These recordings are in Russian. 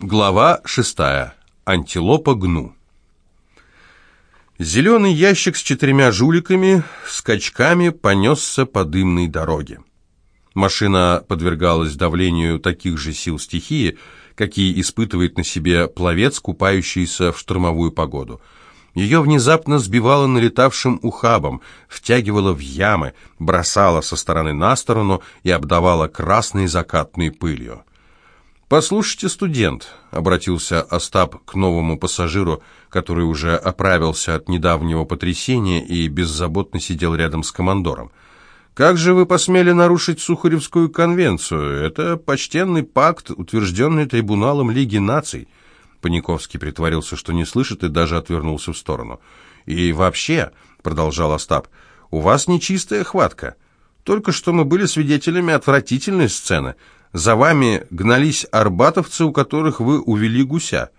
Глава шестая. Антилопа гну. Зеленый ящик с четырьмя жуликами скачками понесся по дымной дороге. Машина подвергалась давлению таких же сил стихии, какие испытывает на себе пловец, купающийся в штормовую погоду. Ее внезапно сбивало налетавшим ухабом, втягивало в ямы, бросало со стороны на сторону и обдавало красной закатной пылью. «Послушайте, студент», — обратился Остап к новому пассажиру, который уже оправился от недавнего потрясения и беззаботно сидел рядом с командором. «Как же вы посмели нарушить Сухаревскую конвенцию? Это почтенный пакт, утвержденный трибуналом Лиги наций». Паниковский притворился, что не слышит, и даже отвернулся в сторону. «И вообще», — продолжал Остап, — «у вас нечистая хватка. Только что мы были свидетелями отвратительной сцены». За вами гнались арбатовцы, у которых вы увели гуся.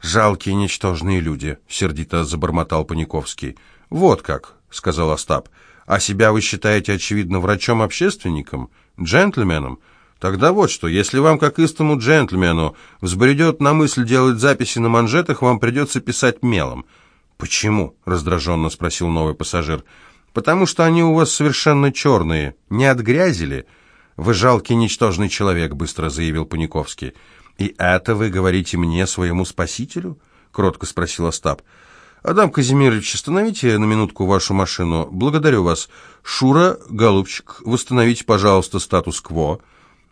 Жалкие ничтожные люди, сердито забормотал Паниковский. Вот как, сказал Остап. А себя вы считаете, очевидно, врачом-общественником, джентльменом? Тогда вот что, если вам, как истому джентльмену, взбредет на мысль делать записи на манжетах, вам придется писать мелом. «Почему?» — раздраженно спросил новый пассажир. «Потому что они у вас совершенно черные. Не от грязи ли?» «Вы жалкий, ничтожный человек», — быстро заявил Паниковский. «И это вы говорите мне, своему спасителю?» — кротко спросил Остап. «Адам Казимирович, остановите на минутку вашу машину. Благодарю вас. Шура, голубчик, восстановите, пожалуйста, статус-кво».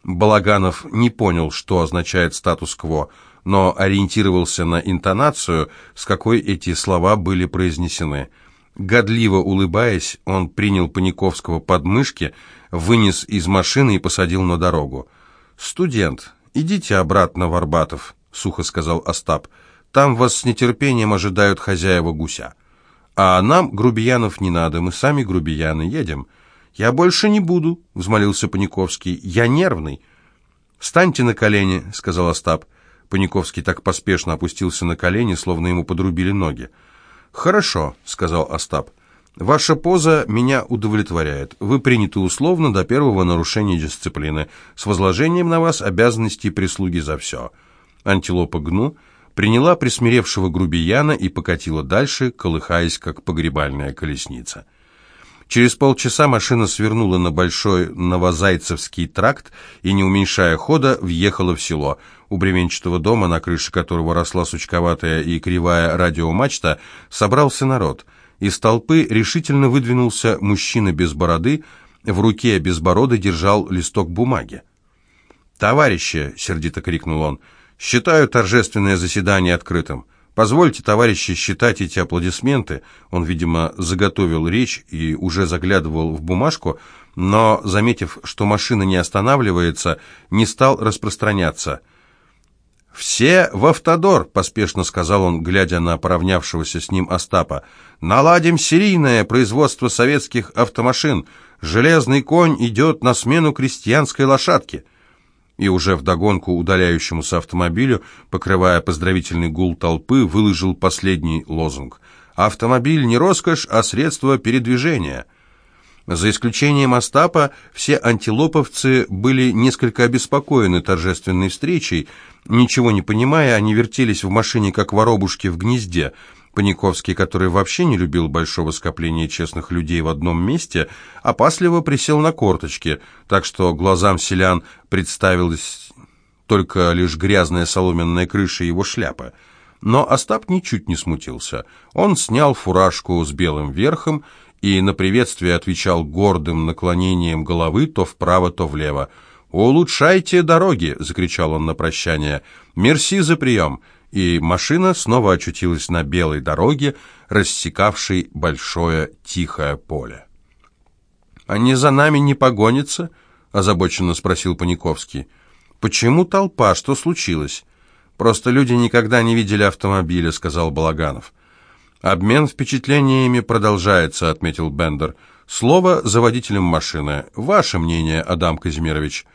Балаганов не понял, что означает статус-кво, но ориентировался на интонацию, с какой эти слова были произнесены. Годливо улыбаясь, он принял Паниковского под мышки, вынес из машины и посадил на дорогу. «Студент, идите обратно в Арбатов», — сухо сказал Остап. «Там вас с нетерпением ожидают хозяева гуся. А нам, грубиянов, не надо, мы сами грубияны, едем». «Я больше не буду», — взмолился Паниковский. «Я нервный». «Встаньте на колени», — сказал Остап. Паниковский так поспешно опустился на колени, словно ему подрубили ноги. «Хорошо», — сказал Остап. «Ваша поза меня удовлетворяет. Вы приняты условно до первого нарушения дисциплины, с возложением на вас обязанностей прислуги за все». Антилопа Гну приняла присмиревшего грубияна и покатила дальше, колыхаясь, как погребальная колесница. Через полчаса машина свернула на большой Новозайцевский тракт и, не уменьшая хода, въехала в село. У бревенчатого дома, на крыше которого росла сучковатая и кривая радиомачта, собрался народ. Из толпы решительно выдвинулся мужчина без бороды, в руке без бороды держал листок бумаги. «Товарищи!» — сердито крикнул он. «Считаю торжественное заседание открытым. Позвольте, товарищи, считать эти аплодисменты. Он, видимо, заготовил речь и уже заглядывал в бумажку, но, заметив, что машина не останавливается, не стал распространяться. «Все в автодор», — поспешно сказал он, глядя на поравнявшегося с ним Остапа. «Наладим серийное производство советских автомашин. Железный конь идет на смену крестьянской лошадке» и уже вдогонку удаляющемуся автомобилю, покрывая поздравительный гул толпы, выложил последний лозунг. «Автомобиль не роскошь, а средство передвижения». За исключением Остапа, все антилоповцы были несколько обеспокоены торжественной встречей. Ничего не понимая, они вертелись в машине, как воробушки в гнезде – Паниковский, который вообще не любил большого скопления честных людей в одном месте, опасливо присел на корточки, так что глазам селян представилась только лишь грязная соломенная крыша его шляпы. Но Остап ничуть не смутился. Он снял фуражку с белым верхом и на приветствие отвечал гордым наклонением головы то вправо, то влево. «Улучшайте дороги!» — закричал он на прощание. «Мерси за прием!» и машина снова очутилась на белой дороге, рассекавшей большое тихое поле. «Они за нами не погонятся?» — озабоченно спросил Паниковский. «Почему толпа? Что случилось?» «Просто люди никогда не видели автомобиля», — сказал Балаганов. «Обмен впечатлениями продолжается», — отметил Бендер. «Слово за водителем машины. Ваше мнение, Адам Казимирович».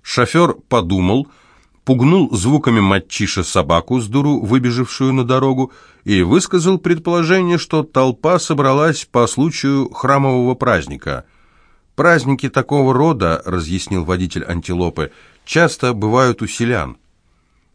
Шофер подумал, — пугнул звуками матчиша собаку с дуру, выбежавшую на дорогу, и высказал предположение, что толпа собралась по случаю храмового праздника. «Праздники такого рода, — разъяснил водитель антилопы, — часто бывают у селян».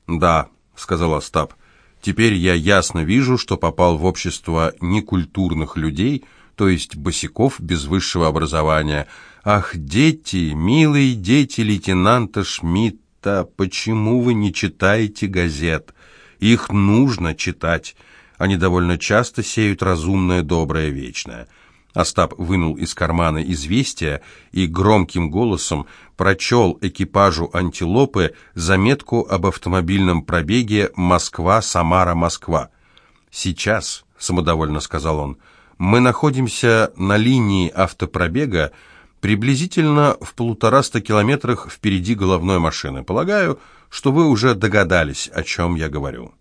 «Да», — сказал Остап, — «теперь я ясно вижу, что попал в общество некультурных людей, то есть босиков без высшего образования. Ах, дети, милые дети лейтенанта Шмидта, почему вы не читаете газет? Их нужно читать. Они довольно часто сеют разумное, доброе, вечное». Остап вынул из кармана известие и громким голосом прочел экипажу «Антилопы» заметку об автомобильном пробеге Москва-Самара-Москва. «Сейчас», — самодовольно сказал он, — «мы находимся на линии автопробега приблизительно в полутораста километрах впереди головной машины. Полагаю, что вы уже догадались, о чем я говорю».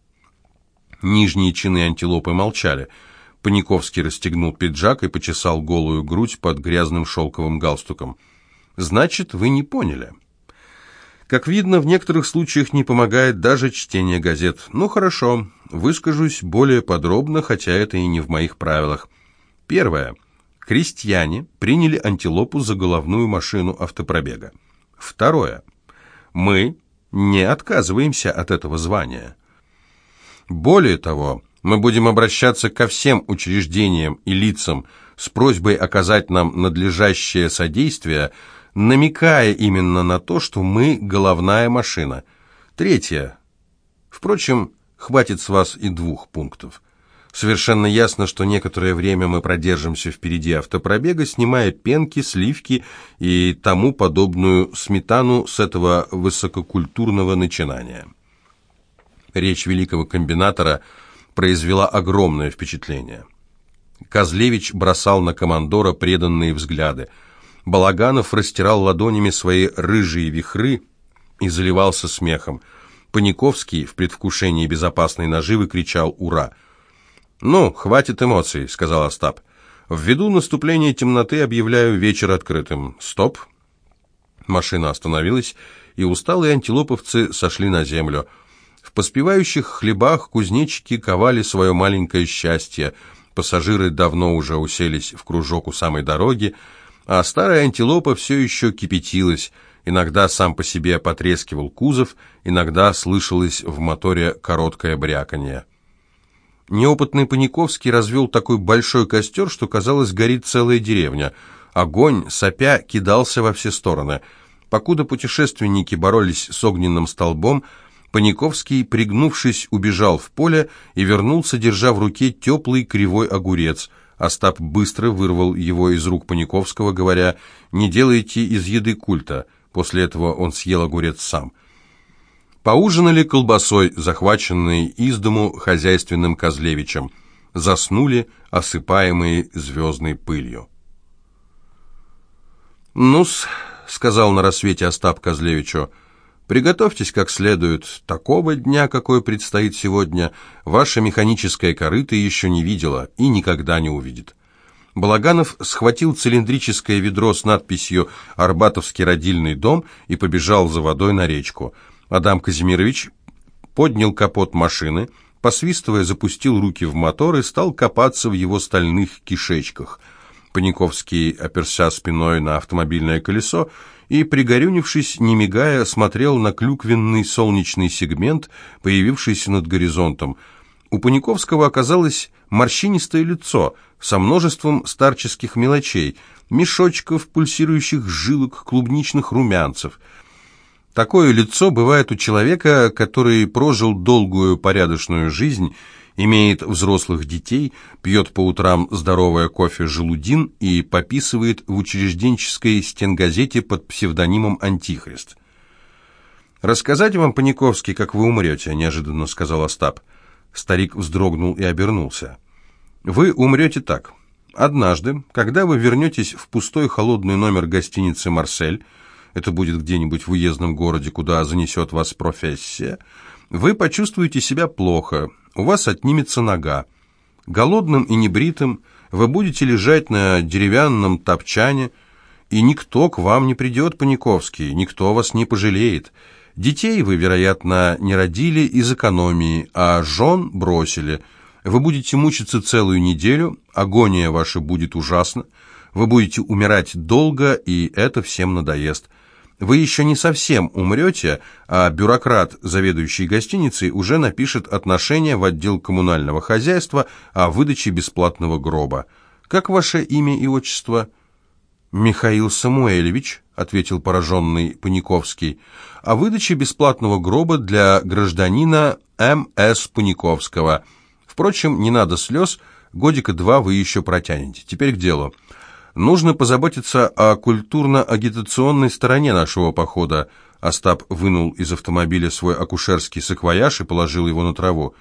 Нижние чины «Антилопы» молчали — Паниковский расстегнул пиджак и почесал голую грудь под грязным шелковым галстуком. «Значит, вы не поняли». Как видно, в некоторых случаях не помогает даже чтение газет. Ну хорошо, выскажусь более подробно, хотя это и не в моих правилах. Первое. Крестьяне приняли антилопу за головную машину автопробега. Второе. Мы не отказываемся от этого звания. Более того, мы будем обращаться ко всем учреждениям и лицам с просьбой оказать нам надлежащее содействие, намекая именно на то, что мы головная машина. Третье. Впрочем, хватит с вас и двух пунктов. Совершенно ясно, что некоторое время мы продержимся впереди автопробега, снимая пенки, сливки и тому подобную сметану с этого высококультурного начинания. Речь великого комбинатора – произвела огромное впечатление. Козлевич бросал на командора преданные взгляды. Балаганов растирал ладонями свои рыжие вихры и заливался смехом. Паниковский в предвкушении безопасной наживы кричал «Ура!». «Ну, хватит эмоций», — сказал Остап. «Ввиду наступления темноты объявляю вечер открытым. Стоп!» Машина остановилась, и усталые антилоповцы сошли на землю — поспевающих хлебах кузнечики ковали свое маленькое счастье. Пассажиры давно уже уселись в кружок у самой дороги, а старая антилопа все еще кипятилась. Иногда сам по себе потрескивал кузов, иногда слышалось в моторе короткое бряканье. Неопытный Паниковский развел такой большой костер, что, казалось, горит целая деревня. Огонь, сопя, кидался во все стороны. Покуда путешественники боролись с огненным столбом, Паниковский, пригнувшись, убежал в поле и вернулся, держа в руке теплый кривой огурец. Остап быстро вырвал его из рук Паниковского, говоря «Не делайте из еды культа». После этого он съел огурец сам. Поужинали колбасой, захваченной из дому хозяйственным Козлевичем. Заснули, осыпаемые звездной пылью. «Ну-с», — сказал на рассвете Остап Козлевичу, — Приготовьтесь как следует. Такого дня, какой предстоит сегодня, ваша механическая корыта еще не видела и никогда не увидит. Балаганов схватил цилиндрическое ведро с надписью «Арбатовский родильный дом» и побежал за водой на речку. Адам Казимирович поднял капот машины, посвистывая, запустил руки в мотор и стал копаться в его стальных кишечках. Паниковский оперся спиной на автомобильное колесо и, пригорюнившись, не мигая, смотрел на клюквенный солнечный сегмент, появившийся над горизонтом. У Паниковского оказалось морщинистое лицо со множеством старческих мелочей, мешочков, пульсирующих жилок, клубничных румянцев. Такое лицо бывает у человека, который прожил долгую порядочную жизнь имеет взрослых детей, пьет по утрам здоровое кофе «Желудин» и пописывает в учрежденческой стенгазете под псевдонимом «Антихрист». «Рассказать вам, Паниковский, как вы умрете?» – неожиданно сказал Остап. Старик вздрогнул и обернулся. «Вы умрете так. Однажды, когда вы вернетесь в пустой холодный номер гостиницы «Марсель», это будет где-нибудь в уездном городе, куда занесет вас профессия, вы почувствуете себя плохо, у вас отнимется нога. Голодным и небритым вы будете лежать на деревянном топчане, и никто к вам не придет, Паниковский, никто вас не пожалеет. Детей вы, вероятно, не родили из экономии, а жен бросили. Вы будете мучиться целую неделю, агония ваша будет ужасна, вы будете умирать долго, и это всем надоест. Вы еще не совсем умрете, а бюрократ, заведующий гостиницей, уже напишет отношение в отдел коммунального хозяйства о выдаче бесплатного гроба. Как ваше имя и отчество?» «Михаил Самуэльевич», — ответил пораженный Паниковский, «о выдаче бесплатного гроба для гражданина М.С. Паниковского. Впрочем, не надо слез, годика два вы еще протянете. Теперь к делу. Нужно позаботиться о культурно-агитационной стороне нашего похода. Остап вынул из автомобиля свой акушерский саквояж и положил его на траву.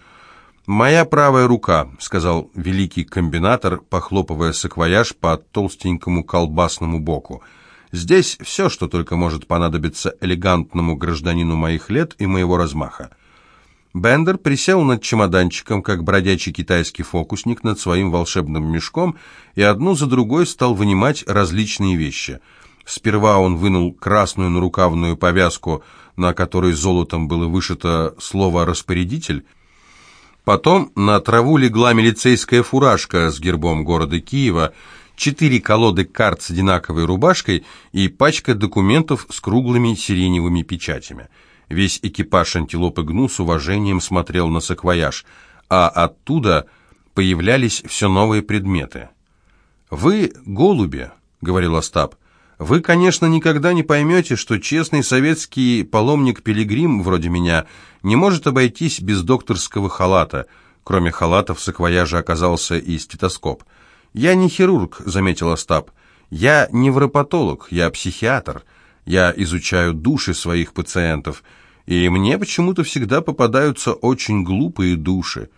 «Моя правая рука», — сказал великий комбинатор, похлопывая саквояж по толстенькому колбасному боку. «Здесь все, что только может понадобиться элегантному гражданину моих лет и моего размаха». Бендер присел над чемоданчиком, как бродячий китайский фокусник над своим волшебным мешком, и одну за другой стал вынимать различные вещи. Сперва он вынул красную нарукавную повязку, на которой золотом было вышито слово «распорядитель», Потом на траву легла милицейская фуражка с гербом города Киева, четыре колоды карт с одинаковой рубашкой и пачка документов с круглыми сиреневыми печатями – Весь экипаж антилопы Гну с уважением смотрел на саквояж, а оттуда появлялись все новые предметы. «Вы голуби», — говорил Остап, — «вы, конечно, никогда не поймете, что честный советский паломник-пилигрим вроде меня не может обойтись без докторского халата». Кроме халата в саквояже оказался и стетоскоп. «Я не хирург», — заметил Остап. «Я невропатолог, я психиатр». Я изучаю души своих пациентов, и мне почему-то всегда попадаются очень глупые души.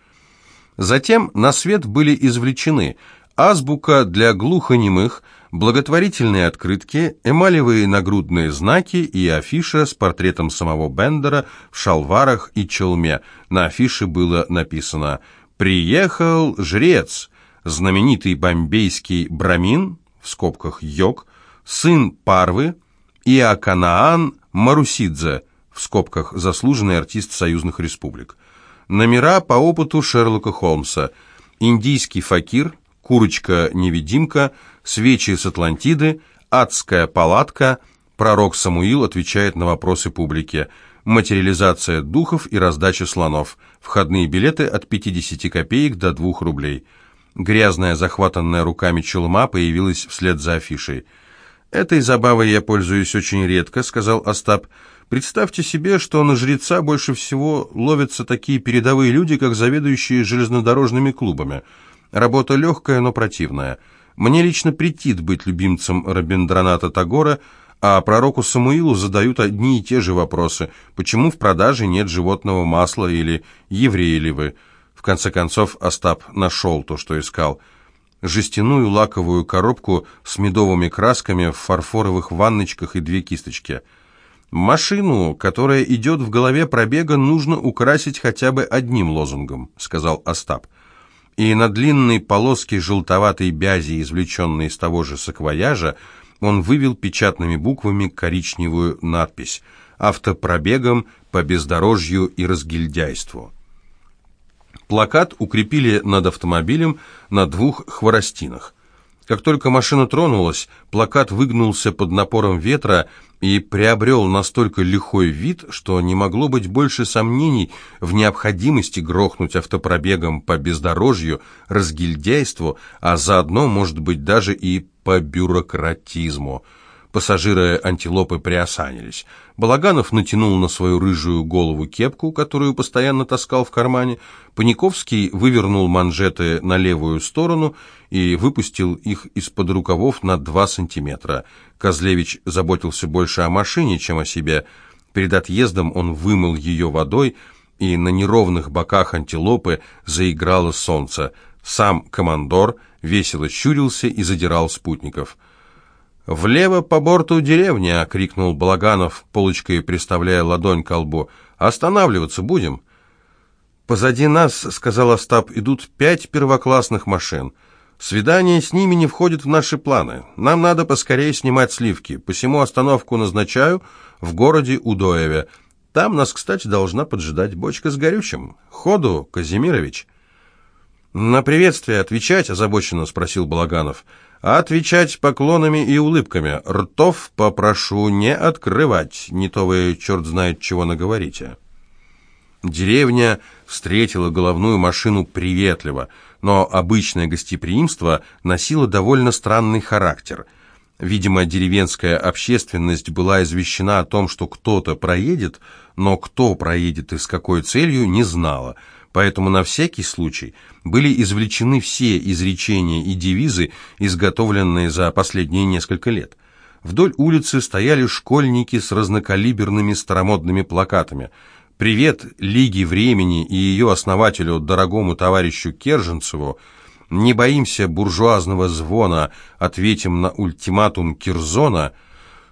Затем на свет были извлечены азбука для глухонемых, благотворительные открытки, эмалевые нагрудные знаки и афиша с портретом самого Бендера в шалварах и челме. На афише было написано «Приехал жрец, знаменитый бомбейский брамин, в скобках йог, сын Парвы, Иоканаан Марусидзе, в скобках заслуженный артист союзных республик. Номера по опыту Шерлока Холмса. Индийский факир, курочка-невидимка, свечи с Атлантиды, адская палатка, пророк Самуил отвечает на вопросы публики, материализация духов и раздача слонов, входные билеты от 50 копеек до 2 рублей. Грязная, захватанная руками челма появилась вслед за афишей – «Этой забавой я пользуюсь очень редко», — сказал Остап. «Представьте себе, что на жреца больше всего ловятся такие передовые люди, как заведующие железнодорожными клубами. Работа легкая, но противная. Мне лично претит быть любимцем Рабиндраната Тагора, а пророку Самуилу задают одни и те же вопросы. Почему в продаже нет животного масла или евреи ли вы?» В конце концов Остап нашел то, что искал — жестяную лаковую коробку с медовыми красками в фарфоровых ванночках и две кисточки. «Машину, которая идет в голове пробега, нужно украсить хотя бы одним лозунгом», — сказал Остап. И на длинной полоске желтоватой бязи, извлеченной из того же саквояжа, он вывел печатными буквами коричневую надпись «Автопробегом по бездорожью и разгильдяйству». Плакат укрепили над автомобилем на двух хворостинах. Как только машина тронулась, плакат выгнулся под напором ветра и приобрел настолько лихой вид, что не могло быть больше сомнений в необходимости грохнуть автопробегом по бездорожью, разгильдяйству, а заодно, может быть, даже и по бюрократизму – Пассажиры антилопы приосанились. Балаганов натянул на свою рыжую голову кепку, которую постоянно таскал в кармане. Паниковский вывернул манжеты на левую сторону и выпустил их из-под рукавов на два сантиметра. Козлевич заботился больше о машине, чем о себе. Перед отъездом он вымыл ее водой, и на неровных боках антилопы заиграло солнце. Сам командор весело щурился и задирал спутников – «Влево по борту деревня!» — крикнул Балаганов, полочкой приставляя ладонь к лбу. «Останавливаться будем!» «Позади нас, — сказал Остап, — идут пять первоклассных машин. Свидание с ними не входит в наши планы. Нам надо поскорее снимать сливки. Посему остановку назначаю в городе Удоеве. Там нас, кстати, должна поджидать бочка с горючим. Ходу, Казимирович!» «На приветствие отвечать?» — озабоченно спросил Балаганов. Отвечать поклонами и улыбками. Ртов попрошу не открывать, не то вы черт знает чего наговорите». Деревня встретила головную машину приветливо, но обычное гостеприимство носило довольно странный характер. Видимо, деревенская общественность была извещена о том, что кто-то проедет, но кто проедет и с какой целью, не знала – поэтому на всякий случай были извлечены все изречения и девизы, изготовленные за последние несколько лет. Вдоль улицы стояли школьники с разнокалиберными старомодными плакатами. «Привет Лиге Времени и ее основателю, дорогому товарищу Керженцеву», «Не боимся буржуазного звона, ответим на ультиматум Кирзона»,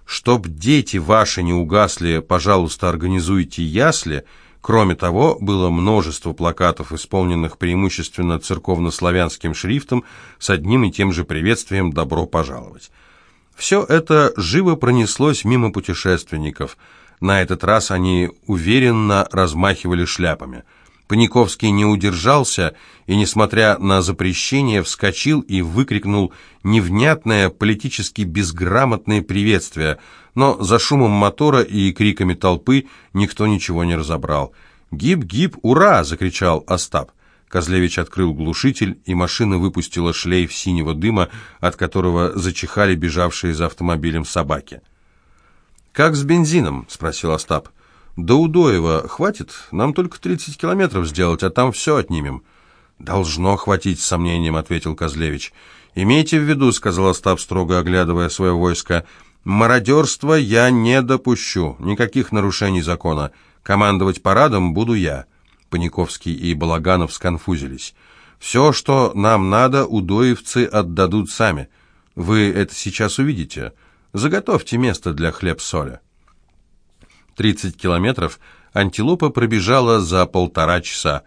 «Чтоб дети ваши не угасли, пожалуйста, организуйте ясли», Кроме того, было множество плакатов, исполненных преимущественно церковно-славянским шрифтом, с одним и тем же приветствием «Добро пожаловать». Все это живо пронеслось мимо путешественников. На этот раз они уверенно размахивали шляпами. Паниковский не удержался и, несмотря на запрещение, вскочил и выкрикнул невнятное, политически безграмотное приветствие – но за шумом мотора и криками толпы никто ничего не разобрал. «Гиб-гиб, ура!» — закричал Остап. Козлевич открыл глушитель, и машина выпустила шлейф синего дыма, от которого зачихали бежавшие за автомобилем собаки. «Как с бензином?» — спросил Остап. «До Удоева хватит? Нам только 30 километров сделать, а там все отнимем». «Должно хватить», — с сомнением ответил Козлевич. «Имейте в виду», — сказал Остап, строго оглядывая свое войско, — Мародерства я не допущу, никаких нарушений закона. Командовать парадом буду я». Паниковский и Балаганов сконфузились. «Все, что нам надо, удоевцы отдадут сами. Вы это сейчас увидите. Заготовьте место для хлеб-соли». Тридцать километров антилопа пробежала за полтора часа.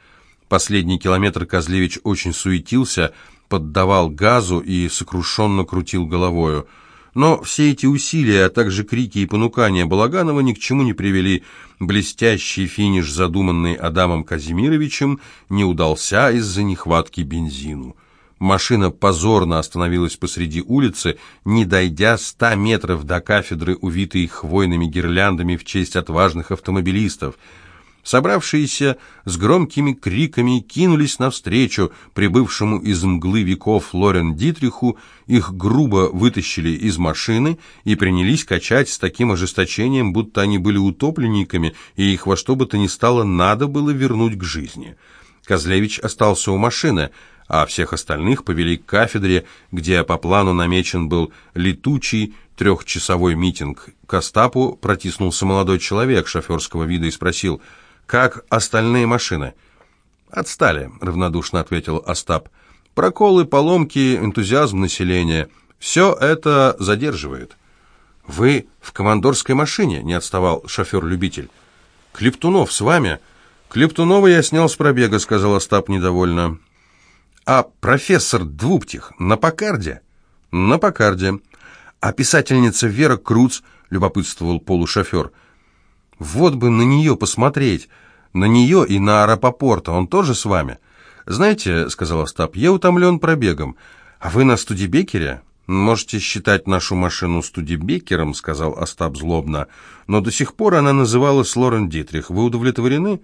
Последний километр Козлевич очень суетился, поддавал газу и сокрушенно крутил головою – но все эти усилия, а также крики и понукания Балаганова ни к чему не привели. Блестящий финиш, задуманный Адамом Казимировичем, не удался из-за нехватки бензину. Машина позорно остановилась посреди улицы, не дойдя ста метров до кафедры, увитой хвойными гирляндами в честь отважных автомобилистов – Собравшиеся с громкими криками кинулись навстречу прибывшему из мглы веков Лорен Дитриху, их грубо вытащили из машины и принялись качать с таким ожесточением, будто они были утопленниками, и их во что бы то ни стало надо было вернуть к жизни. Козлевич остался у машины, а всех остальных повели к кафедре, где по плану намечен был летучий трехчасовой митинг. К Остапу протиснулся молодой человек шоферского вида и спросил – как остальные машины. «Отстали», — равнодушно ответил Остап. «Проколы, поломки, энтузиазм населения — все это задерживает». «Вы в командорской машине?» — не отставал шофер-любитель. «Клептунов с вами?» «Клептунова я снял с пробега», — сказал Остап недовольно. «А профессор Двуптих на Покарде?» «На Покарде». «А писательница Вера Круц?» — любопытствовал полушофер. «Вот бы на нее посмотреть!» На нее и на Арапопорта. Он тоже с вами?» «Знаете, — сказал Остап, — я утомлен пробегом. А вы на студибекере?» «Можете считать нашу машину студибекером», — сказал Остап злобно. «Но до сих пор она называлась Лорен Дитрих. Вы удовлетворены?»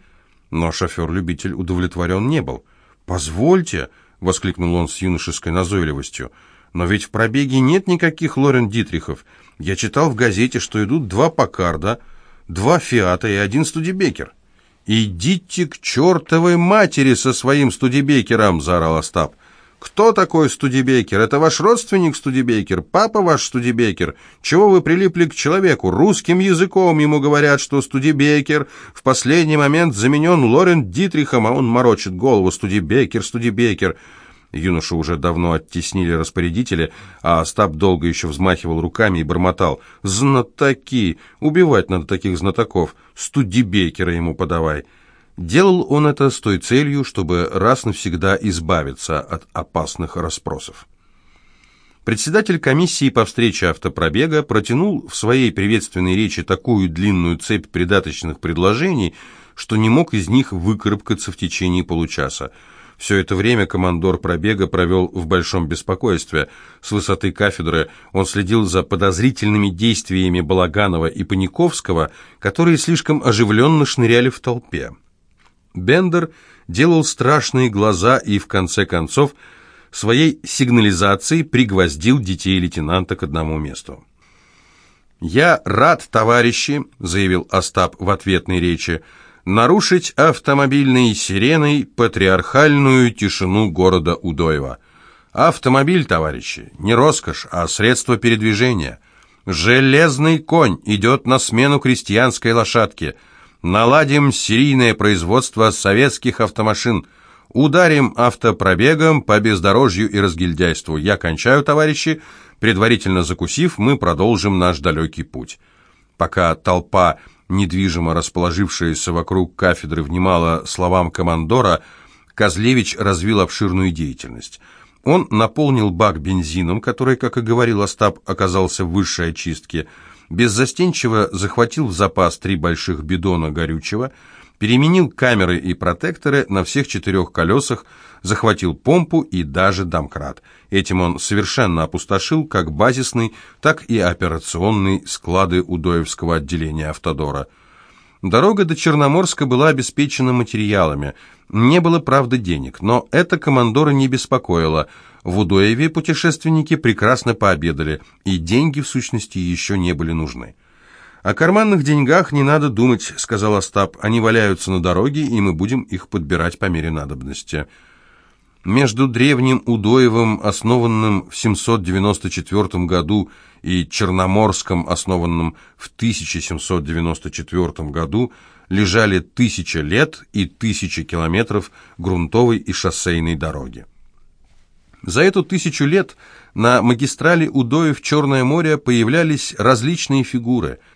Но шофер-любитель удовлетворен не был. «Позвольте», — воскликнул он с юношеской назойливостью, «но ведь в пробеге нет никаких Лорен Дитрихов. Я читал в газете, что идут два Покарда, два Фиата и один Студебекер». «Идите к чертовой матери со своим студебекером!» – заорал Остап. «Кто такой Студебекер? Это ваш родственник Студебекер? Папа ваш Студебекер? Чего вы прилипли к человеку? Русским языком ему говорят, что Студебекер в последний момент заменен Лорен Дитрихом, а он морочит голову. Студебекер, Студебекер!» Юношу уже давно оттеснили распорядители, а Остап долго еще взмахивал руками и бормотал. «Знатоки! Убивать надо таких знатоков! Студибекера ему подавай!» Делал он это с той целью, чтобы раз навсегда избавиться от опасных расспросов. Председатель комиссии по встрече автопробега протянул в своей приветственной речи такую длинную цепь придаточных предложений, что не мог из них выкарабкаться в течение получаса. Все это время командор пробега провел в большом беспокойстве. С высоты кафедры он следил за подозрительными действиями Балаганова и Паниковского, которые слишком оживленно шныряли в толпе. Бендер делал страшные глаза и, в конце концов, своей сигнализацией пригвоздил детей лейтенанта к одному месту. «Я рад, товарищи», — заявил Остап в ответной речи, — «нарушить автомобильной сиреной патриархальную тишину города Удоева. Автомобиль, товарищи, не роскошь, а средство передвижения. Железный конь идет на смену крестьянской лошадке. Наладим серийное производство советских автомашин». Ударим автопробегом по бездорожью и разгильдяйству. Я кончаю, товарищи. Предварительно закусив, мы продолжим наш далекий путь. Пока толпа, недвижимо расположившаяся вокруг кафедры, внимала словам командора, Козлевич развил обширную деятельность. Он наполнил бак бензином, который, как и говорил Остап, оказался в высшей очистке, беззастенчиво захватил в запас три больших бидона горючего – переменил камеры и протекторы на всех четырех колесах, захватил помпу и даже домкрат. Этим он совершенно опустошил как базисный, так и операционный склады Удоевского отделения «Автодора». Дорога до Черноморска была обеспечена материалами. Не было, правда, денег, но это командора не беспокоило. В Удоеве путешественники прекрасно пообедали, и деньги, в сущности, еще не были нужны. «О карманных деньгах не надо думать», — сказал Остап. «Они валяются на дороге, и мы будем их подбирать по мере надобности». Между древним Удоевым, основанным в 794 году, и Черноморском, основанным в 1794 году, лежали тысяча лет и тысячи километров грунтовой и шоссейной дороги. За эту тысячу лет на магистрали Удоев-Черное море появлялись различные фигуры –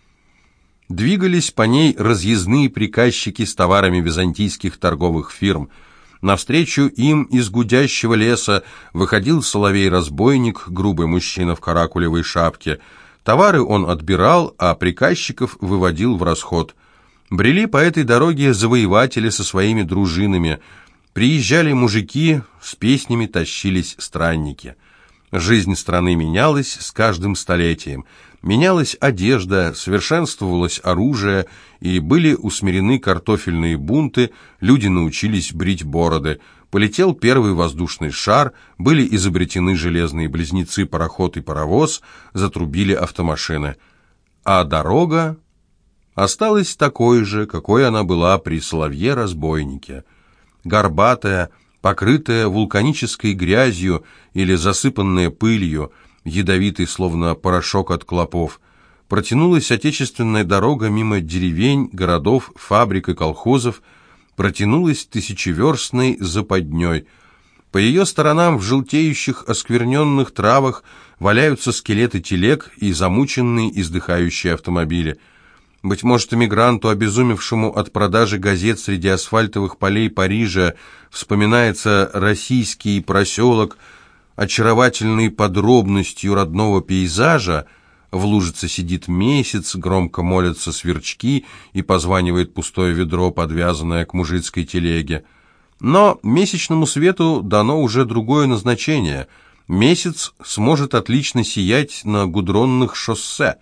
Двигались по ней разъездные приказчики с товарами византийских торговых фирм. Навстречу им из гудящего леса выходил соловей-разбойник, грубый мужчина в каракулевой шапке. Товары он отбирал, а приказчиков выводил в расход. Брели по этой дороге завоеватели со своими дружинами. Приезжали мужики, с песнями тащились странники. Жизнь страны менялась с каждым столетием – Менялась одежда, совершенствовалось оружие, и были усмирены картофельные бунты, люди научились брить бороды. Полетел первый воздушный шар, были изобретены железные близнецы пароход и паровоз, затрубили автомашины. А дорога осталась такой же, какой она была при Соловье-разбойнике. Горбатая, покрытая вулканической грязью или засыпанная пылью – ядовитый, словно порошок от клопов. Протянулась отечественная дорога мимо деревень, городов, фабрик и колхозов, протянулась тысячеверстной западней. По ее сторонам в желтеющих, оскверненных травах валяются скелеты телег и замученные, издыхающие автомобили. Быть может, эмигранту, обезумевшему от продажи газет среди асфальтовых полей Парижа, вспоминается российский проселок – очаровательной подробностью родного пейзажа, в лужице сидит месяц, громко молятся сверчки и позванивает пустое ведро, подвязанное к мужицкой телеге. Но месячному свету дано уже другое назначение. Месяц сможет отлично сиять на гудронных шоссе.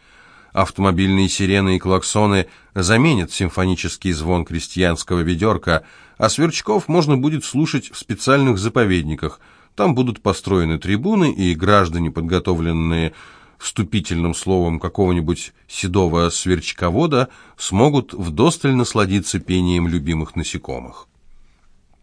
Автомобильные сирены и клаксоны заменят симфонический звон крестьянского ведерка, а сверчков можно будет слушать в специальных заповедниках – там будут построены трибуны, и граждане, подготовленные вступительным словом какого-нибудь седого сверчковода, смогут вдосталь насладиться пением любимых насекомых.